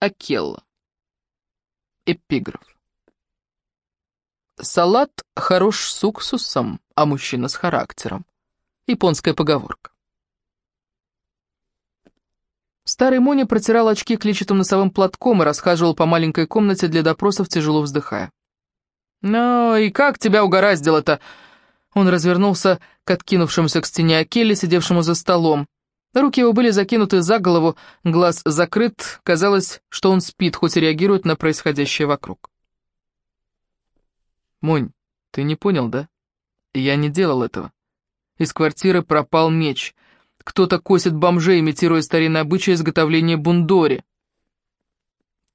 Акелла. Эпиграф. Салат хорош с уксусом, а мужчина с характером. Японская поговорка. Старый Мони протирал очки клетчатым носовым платком и расхаживал по маленькой комнате для допросов, тяжело вздыхая. «Ну и как тебя угораздило-то?» Он развернулся к откинувшемуся к стене Акеле, сидевшему за столом. Руки его были закинуты за голову, глаз закрыт, казалось, что он спит, хоть и реагирует на происходящее вокруг. «Монь, ты не понял, да? Я не делал этого. Из квартиры пропал меч. Кто-то косит бомжей, имитируя старинное обычай изготовления бундори».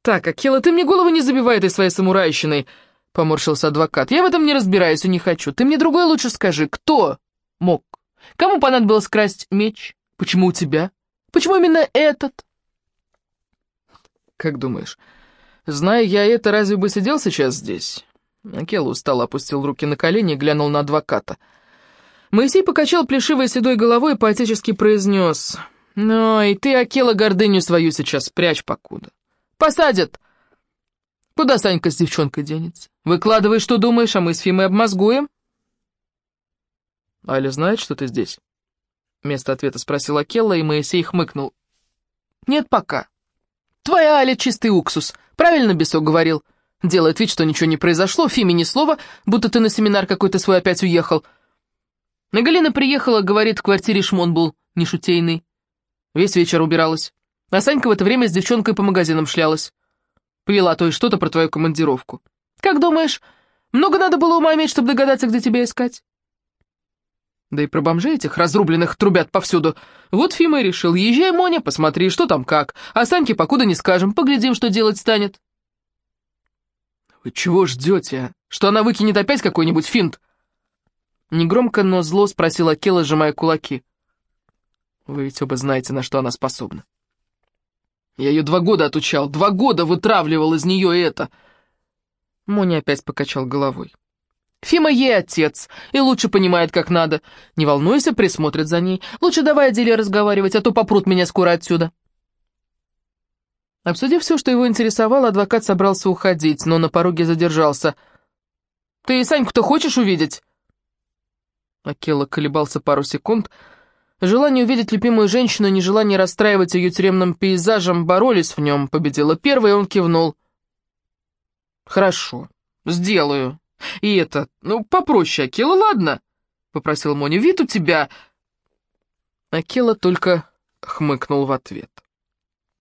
«Так, Акела, ты мне голову не забивай этой своей самурайщиной!» — поморщился адвокат. «Я в этом не разбираюсь и не хочу. Ты мне другое лучше скажи. Кто мог? Кому понадобилось красть меч?» Почему у тебя? Почему именно этот?» «Как думаешь, зная я это, разве бы сидел сейчас здесь?» Акела устало опустил руки на колени и глянул на адвоката. Моисей покачал плешивой седой головой и поотечески произнес. «Ну, и ты, Акела, гордыню свою сейчас прячь покуда. Посадят!» «Куда Санька с девчонкой денется? Выкладывай, что думаешь, а мы с Фимой обмозгуем». «Аля знает, что ты здесь?» Вместо ответа спросила Келла, и Моисей хмыкнул. «Нет пока. Твоя Аля чистый уксус. Правильно Бесок говорил. Делает вид, что ничего не произошло, Фиме ни слова, будто ты на семинар какой-то свой опять уехал. На Галина приехала, говорит, в квартире шмон был, нешутейный. Весь вечер убиралась. А Санька в это время с девчонкой по магазинам шлялась. Плела то и что-то про твою командировку. Как думаешь, много надо было ума иметь, чтобы догадаться, где тебя искать? Да и про бомжей этих разрубленных трубят повсюду. Вот Фима и решил, езжай, Моня, посмотри, что там как. А Саньке покуда не скажем, поглядим, что делать станет. Вы чего ждете? Что она выкинет опять какой-нибудь финт? Негромко, но зло спросила Кела, сжимая кулаки. Вы ведь оба знаете, на что она способна. Я ее два года отучал, два года вытравливал из нее это. Моня опять покачал головой. Фима ей отец, и лучше понимает, как надо. Не волнуйся, присмотрит за ней. Лучше давай о деле разговаривать, а то попрут меня скоро отсюда. Обсудив все, что его интересовало, адвокат собрался уходить, но на пороге задержался. «Ты Саньку-то хочешь увидеть?» Акела колебался пару секунд. Желание увидеть любимую женщину и нежелание расстраивать ее тюремным пейзажем боролись в нем. Победила первая, он кивнул. «Хорошо, сделаю». И это, ну, попроще, Акела, ладно?» — попросил Моня. «Вид у тебя...» Акела только хмыкнул в ответ.